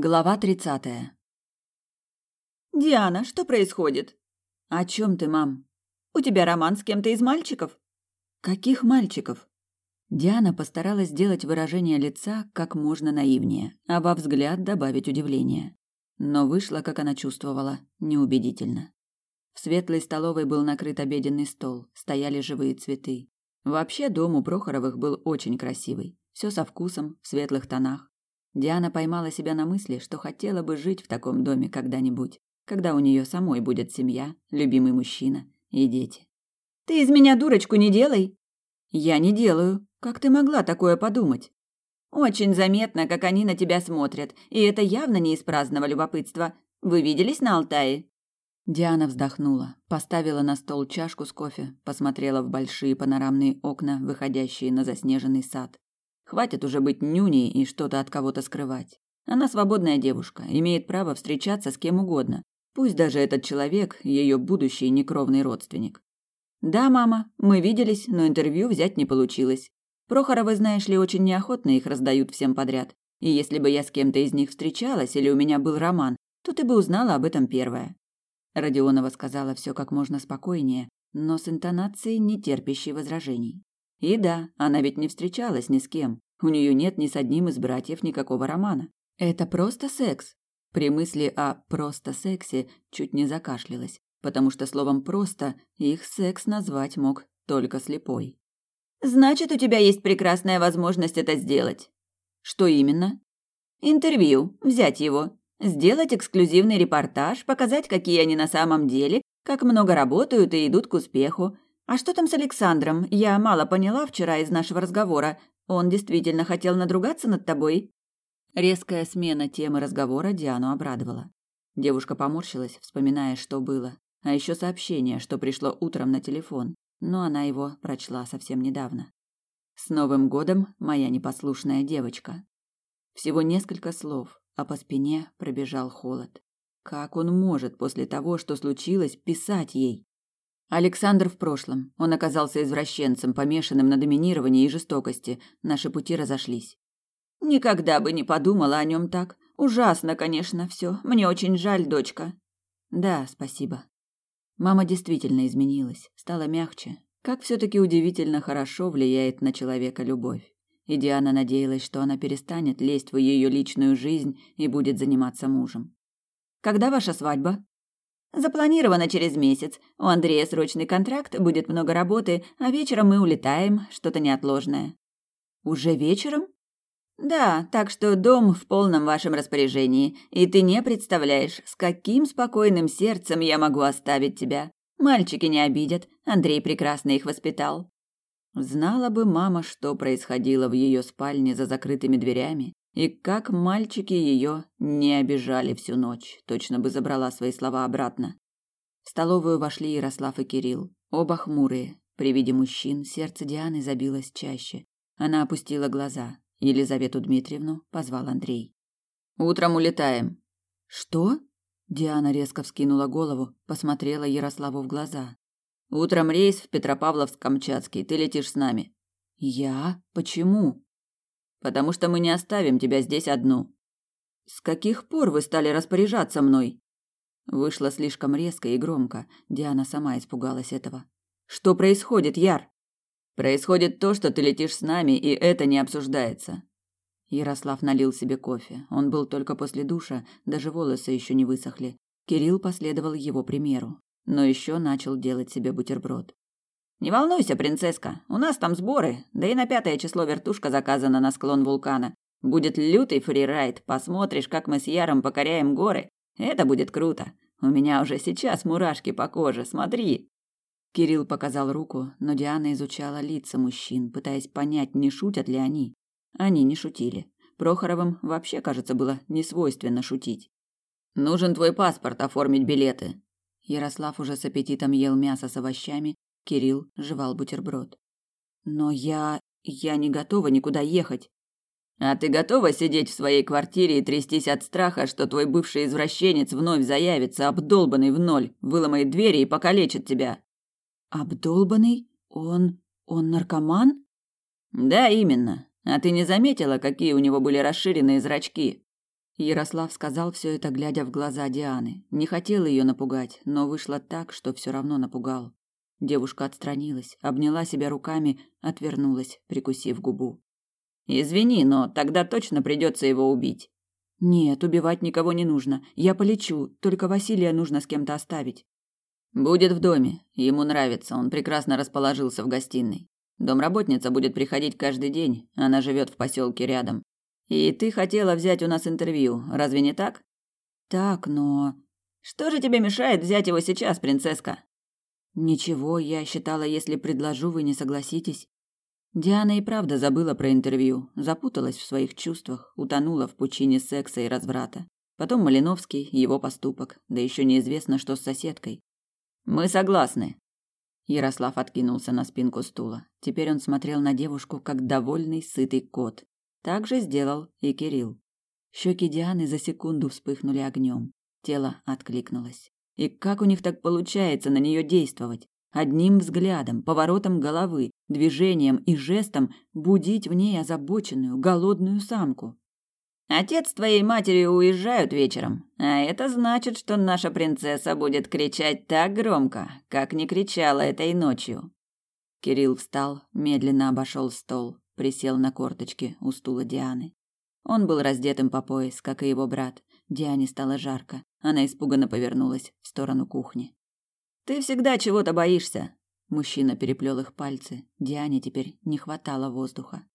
Глава тридцатая. «Диана, что происходит?» «О чем ты, мам?» «У тебя роман с кем-то из мальчиков?» «Каких мальчиков?» Диана постаралась сделать выражение лица как можно наивнее, а во взгляд добавить удивление. Но вышло, как она чувствовала, неубедительно. В светлой столовой был накрыт обеденный стол, стояли живые цветы. Вообще дом у Прохоровых был очень красивый, все со вкусом, в светлых тонах. Диана поймала себя на мысли, что хотела бы жить в таком доме когда-нибудь, когда у нее самой будет семья, любимый мужчина и дети. «Ты из меня дурочку не делай!» «Я не делаю. Как ты могла такое подумать?» «Очень заметно, как они на тебя смотрят, и это явно не из праздного любопытства. Вы виделись на Алтае?» Диана вздохнула, поставила на стол чашку с кофе, посмотрела в большие панорамные окна, выходящие на заснеженный сад. Хватит уже быть нюней и что-то от кого-то скрывать. Она свободная девушка, имеет право встречаться с кем угодно. Пусть даже этот человек ее будущий некровный родственник. Да, мама, мы виделись, но интервью взять не получилось. Прохоровы, знаешь ли, очень неохотно их раздают всем подряд. И если бы я с кем-то из них встречалась или у меня был роман, то ты бы узнала об этом первая. Родионова сказала все как можно спокойнее, но с интонацией, не терпящей возражений. И да, она ведь не встречалась ни с кем. У нее нет ни с одним из братьев никакого романа. Это просто секс. При мысли о просто сексе чуть не закашлялась, потому что словом просто их секс назвать мог только слепой. Значит, у тебя есть прекрасная возможность это сделать. Что именно? Интервью, взять его, сделать эксклюзивный репортаж, показать, какие они на самом деле, как много работают и идут к успеху, «А что там с Александром? Я мало поняла вчера из нашего разговора. Он действительно хотел надругаться над тобой?» Резкая смена темы разговора Диану обрадовала. Девушка поморщилась, вспоминая, что было. А еще сообщение, что пришло утром на телефон, но она его прочла совсем недавно. «С Новым годом, моя непослушная девочка!» Всего несколько слов, а по спине пробежал холод. Как он может после того, что случилось, писать ей? Александр в прошлом. Он оказался извращенцем, помешанным на доминировании и жестокости. Наши пути разошлись. Никогда бы не подумала о нем так. Ужасно, конечно, все. Мне очень жаль, дочка. Да, спасибо. Мама действительно изменилась, стала мягче. Как все-таки удивительно хорошо влияет на человека любовь. И Диана надеялась, что она перестанет лезть в ее личную жизнь и будет заниматься мужем. Когда ваша свадьба? Запланировано через месяц. У Андрея срочный контракт, будет много работы, а вечером мы улетаем, что-то неотложное. Уже вечером? Да, так что дом в полном вашем распоряжении, и ты не представляешь, с каким спокойным сердцем я могу оставить тебя. Мальчики не обидят, Андрей прекрасно их воспитал. Знала бы мама, что происходило в ее спальне за закрытыми дверями, и как мальчики ее не обижали всю ночь, точно бы забрала свои слова обратно. В столовую вошли Ярослав и Кирилл, оба хмурые. При виде мужчин сердце Дианы забилось чаще. Она опустила глаза. Елизавету Дмитриевну позвал Андрей. «Утром улетаем». «Что?» Диана резко вскинула голову, посмотрела Ярославу в глаза. «Утром рейс в Петропавловск-Камчатский. Ты летишь с нами». «Я? Почему?» Потому что мы не оставим тебя здесь одну. С каких пор вы стали распоряжаться мной? Вышло слишком резко и громко. Диана сама испугалась этого. Что происходит, Яр? Происходит то, что ты летишь с нами, и это не обсуждается. Ярослав налил себе кофе. Он был только после душа, даже волосы еще не высохли. Кирилл последовал его примеру, но еще начал делать себе бутерброд. Не волнуйся, принцесска, у нас там сборы, да и на пятое число вертушка заказана на склон вулкана. Будет лютый фрирайд, посмотришь, как мы с Яром покоряем горы. Это будет круто. У меня уже сейчас мурашки по коже, смотри. Кирилл показал руку, но Диана изучала лица мужчин, пытаясь понять, не шутят ли они. Они не шутили. Прохоровым вообще, кажется, было несвойственно шутить. Нужен твой паспорт оформить билеты. Ярослав уже с аппетитом ел мясо с овощами, Кирилл жевал бутерброд. Но я... я не готова никуда ехать. А ты готова сидеть в своей квартире и трястись от страха, что твой бывший извращенец вновь заявится, обдолбанный в ноль, выломает двери и покалечит тебя? Обдолбанный? Он... он наркоман? Да, именно. А ты не заметила, какие у него были расширенные зрачки? Ярослав сказал все это, глядя в глаза Дианы. Не хотел ее напугать, но вышло так, что все равно напугал. Девушка отстранилась, обняла себя руками, отвернулась, прикусив губу. Извини, но тогда точно придется его убить. Нет, убивать никого не нужно. Я полечу, только Василия нужно с кем-то оставить. Будет в доме. Ему нравится, он прекрасно расположился в гостиной. Домработница будет приходить каждый день, она живет в поселке рядом. И ты хотела взять у нас интервью, разве не так? Так, но что же тебе мешает взять его сейчас, принцесска? Ничего, я считала, если предложу, вы не согласитесь. Диана и правда забыла про интервью, запуталась в своих чувствах, утонула в пучине секса и разврата. Потом Малиновский, его поступок, да еще неизвестно, что с соседкой. Мы согласны. Ярослав откинулся на спинку стула. Теперь он смотрел на девушку как довольный, сытый кот. Так же сделал и Кирилл. Щеки Дианы за секунду вспыхнули огнем. Тело откликнулось. И как у них так получается на нее действовать? Одним взглядом, поворотом головы, движением и жестом будить в ней озабоченную, голодную самку. Отец с твоей матерью уезжают вечером, а это значит, что наша принцесса будет кричать так громко, как не кричала этой ночью. Кирилл встал, медленно обошел стол, присел на корточки у стула Дианы. Он был раздетым по пояс, как и его брат. Диане стало жарко. Она испуганно повернулась в сторону кухни. Ты всегда чего-то боишься. Мужчина переплел их пальцы. Диане теперь не хватало воздуха.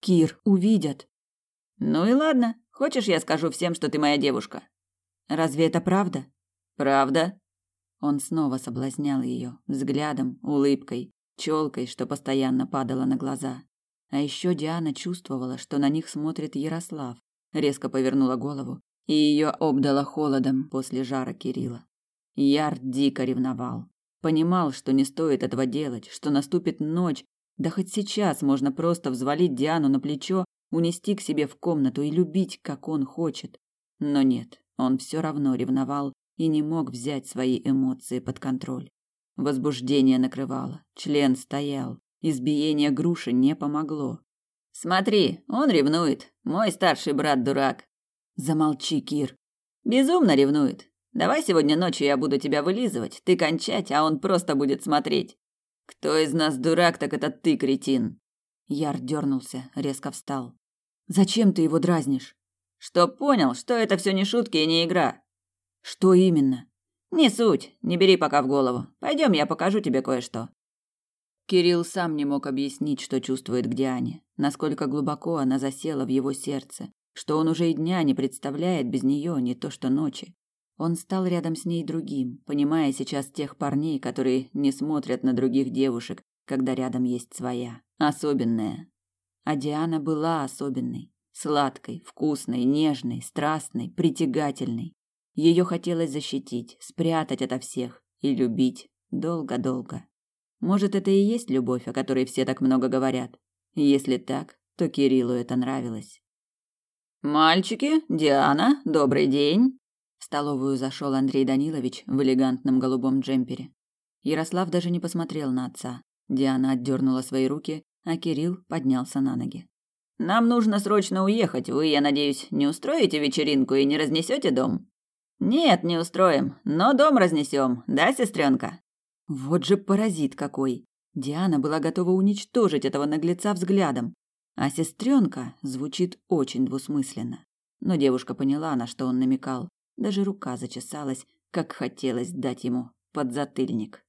Кир, увидят. Ну и ладно. Хочешь, я скажу всем, что ты моя девушка? Разве это правда? Правда. Он снова соблазнял ее взглядом, улыбкой, челкой, что постоянно падала на глаза. А еще Диана чувствовала, что на них смотрит Ярослав. Резко повернула голову, и ее обдало холодом после жара Кирилла. Яр дико ревновал. Понимал, что не стоит этого делать, что наступит ночь, да хоть сейчас можно просто взвалить Диану на плечо, унести к себе в комнату и любить, как он хочет. Но нет, он все равно ревновал и не мог взять свои эмоции под контроль. Возбуждение накрывало, член стоял, избиение груши не помогло. Смотри, он ревнует. Мой старший брат дурак. Замолчи, Кир. Безумно ревнует. Давай сегодня ночью я буду тебя вылизывать, ты кончать, а он просто будет смотреть. Кто из нас дурак, так это ты, кретин. Яр дернулся, резко встал. Зачем ты его дразнишь? Что понял, что это все не шутки и не игра. Что именно? Не суть, не бери пока в голову. Пойдем, я покажу тебе кое-что. Кирилл сам не мог объяснить, что чувствует к Диане, насколько глубоко она засела в его сердце, что он уже и дня не представляет без нее, не то что ночи. Он стал рядом с ней другим, понимая сейчас тех парней, которые не смотрят на других девушек, когда рядом есть своя, особенная. А Диана была особенной, сладкой, вкусной, нежной, страстной, притягательной. Ее хотелось защитить, спрятать ото всех и любить долго-долго. Может, это и есть любовь, о которой все так много говорят. Если так, то Кириллу это нравилось. «Мальчики, Диана, добрый день!» В столовую зашел Андрей Данилович в элегантном голубом джемпере. Ярослав даже не посмотрел на отца. Диана отдернула свои руки, а Кирилл поднялся на ноги. «Нам нужно срочно уехать. Вы, я надеюсь, не устроите вечеринку и не разнесете дом?» «Нет, не устроим, но дом разнесем, да, сестренка?» Вот же паразит какой! Диана была готова уничтожить этого наглеца взглядом. А сестренка звучит очень двусмысленно. Но девушка поняла, на что он намекал. Даже рука зачесалась, как хотелось дать ему подзатыльник.